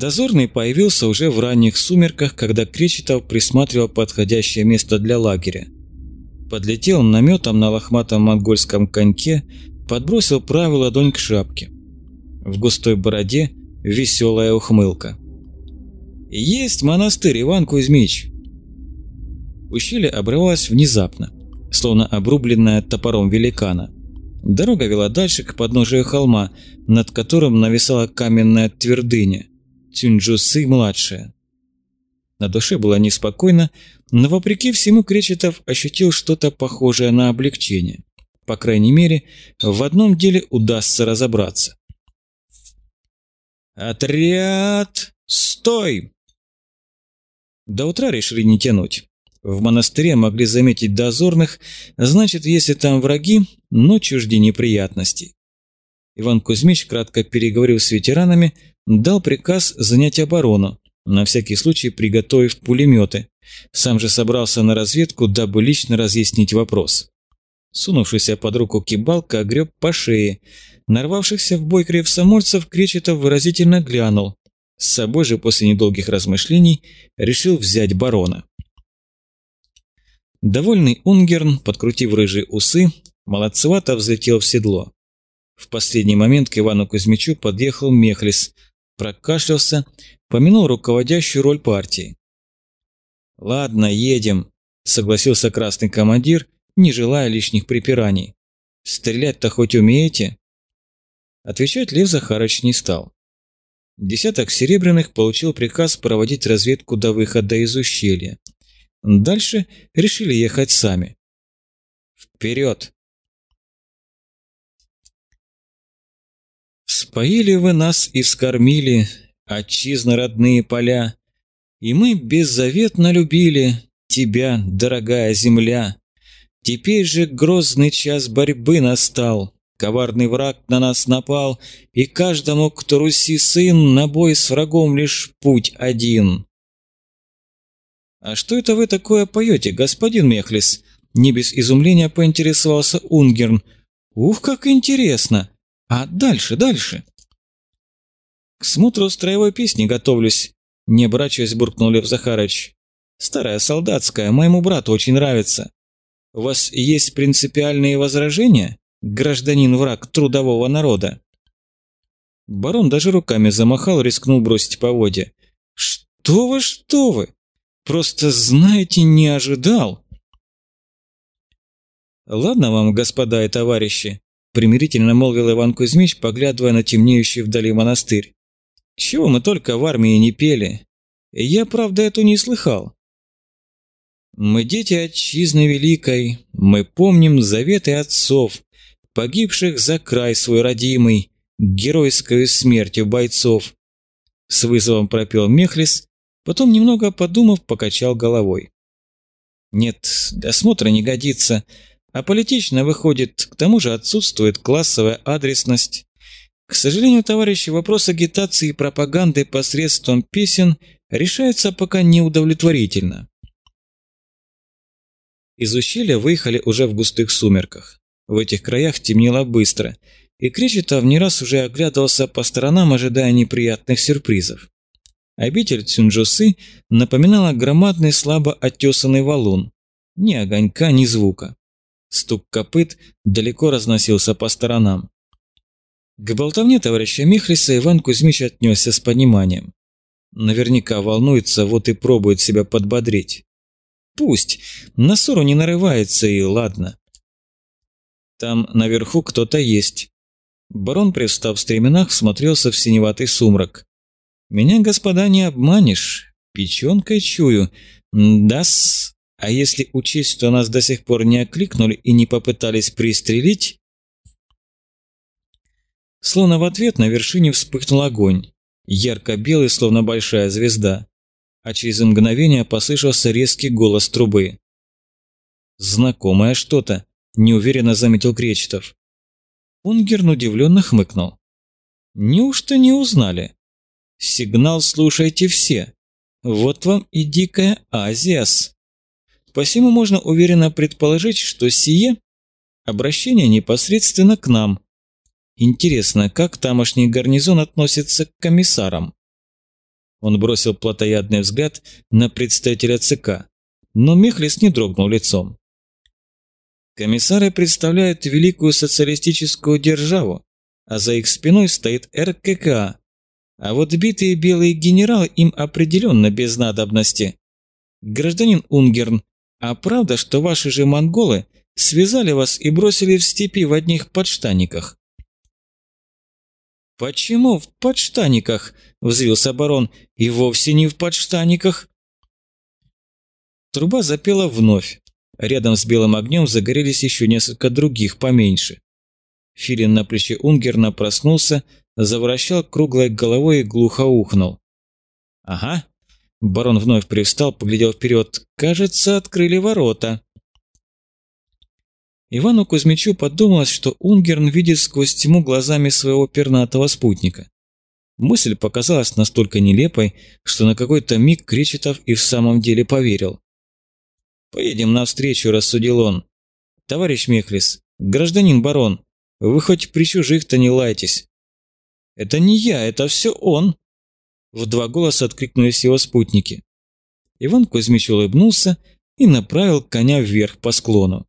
Дозорный появился уже в ранних сумерках, когда Кречетов присматривал подходящее место для лагеря. Подлетел наметом на лохматом монгольском коньке, подбросил правую ладонь к шапке. В густой бороде веселая ухмылка. «Есть монастырь, Иван Кузьмич!» Ущелье обрывалось внезапно, словно обрубленное топором великана. Дорога вела дальше к подножию холма, над которым нависала каменная твердыня. Тюнджусы-младшая. На душе было неспокойно, но вопреки всему Кречетов ощутил что-то похожее на облегчение. По крайней мере, в одном деле удастся разобраться. «Отряд! Стой!» До утра решили не тянуть. В монастыре могли заметить дозорных, значит, если там враги, ночью жди неприятностей. Иван Кузьмич кратко переговорил с ветеранами, дал приказ занять оборону, на всякий случай приготовив пулеметы. Сам же собрался на разведку, дабы лично разъяснить вопрос. Сунувшийся под руку кибалка огреб по шее. Нарвавшихся в бой кревсомольцев Кречетов выразительно глянул. С собой же после недолгих размышлений решил взять барона. Довольный Унгерн, подкрутив рыжие усы, молодцевато взлетел в седло. В последний момент к Ивану Кузьмичу подъехал Мехлис, прокашлялся, помянул руководящую роль партии. «Ладно, едем», – согласился красный командир, не желая лишних припираний. «Стрелять-то хоть умеете?» Отвечать Лев Захарыч не стал. Десяток серебряных получил приказ проводить разведку до выхода из ущелья. Дальше решили ехать сами. «Вперед!» Споили вы нас и вскормили, отчизны родные поля, И мы беззаветно любили тебя, дорогая земля. Теперь же грозный час борьбы настал, Коварный враг на нас напал, И каждому, кто Руси сын, На бой с врагом лишь путь один. «А что это вы такое поете, господин Мехлис?» Не без изумления поинтересовался Унгерн. «Ух, как интересно! А дальше, дальше?» «К смотру строевой песни готовлюсь», – не оборачиваясь, буркнул Лев Захарыч. «Старая солдатская, моему брату очень нравится. У вас есть принципиальные возражения, гражданин враг трудового народа?» Барон даже руками замахал, рискнул бросить поводья. «Что вы, что вы! Просто, знаете, не ожидал!» «Ладно вам, господа и товарищи», – примирительно молвил Иван Кузьмич, поглядывая на темнеющий вдали монастырь. «Чего мы только в армии не пели? Я, правда, эту не слыхал. Мы дети отчизны великой, мы помним заветы отцов, погибших за край свой родимый, геройскую смертью бойцов. С вызовом пропел Мехлис, потом, немного подумав, покачал головой. Нет, для смотра не годится, а политично выходит, к тому же отсутствует классовая адресность. К сожалению, товарищи, вопрос агитации и пропаганды посредством песен решается пока неудовлетворительно. Из ущелья выехали уже в густых сумерках. В этих краях темнело быстро, и Кречетов не раз уже оглядывался по сторонам, ожидая неприятных сюрпризов. Обитель Цюнджусы напоминала громадный слабо оттесанный валун. Ни огонька, ни звука. Стук копыт далеко разносился по сторонам. К болтовне товарища Михлиса Иван Кузьмич отнесся с пониманием. Наверняка волнуется, вот и пробует себя подбодрить. Пусть, на ссору не нарывается и ладно. Там наверху кто-то есть. Барон, привстав в стременах, смотрелся в синеватый сумрак. Меня, господа, не обманешь. Печенкой чую. Да-с. А если учесть, что нас до сих пор не окликнули и не попытались пристрелить... Словно в ответ на вершине вспыхнул огонь, ярко-белый, словно большая звезда, а через мгновение послышался резкий голос трубы. «Знакомое что-то», – неуверенно заметил Кречетов. Унгерн удивленно хмыкнул. «Неужто не узнали? Сигнал слушайте все. Вот вам и дикая Азиас». Посему можно уверенно предположить, что сие – обращение непосредственно к нам. Интересно, как тамошний гарнизон относится к комиссарам? Он бросил плотоядный взгляд на представителя ЦК, но Мехлис не дрогнул лицом. Комиссары представляют великую социалистическую державу, а за их спиной стоит РККА. А вот битые белые генералы им определенно без надобности. Гражданин Унгерн, а правда, что ваши же монголы связали вас и бросили в степи в одних подштаниках? «Почему в подштаниках?» – взвился барон. «И вовсе не в подштаниках». Труба запела вновь. Рядом с белым огнем загорелись еще несколько других поменьше. Филин на плече Унгерна проснулся, завращал круглой головой и глухо ухнул. «Ага». Барон вновь привстал, поглядел вперед. «Кажется, открыли ворота». Ивану Кузьмичу подумалось, что Унгерн видит сквозь тьму глазами своего пернатого спутника. Мысль показалась настолько нелепой, что на какой-то миг Кречетов и в самом деле поверил. «Поедем навстречу», – рассудил он. «Товарищ Мехлис, гражданин барон, вы хоть при чужих-то не лайтесь». «Это не я, это все он!» В два голоса откликнулись его спутники. Иван Кузьмич улыбнулся и направил коня вверх по склону.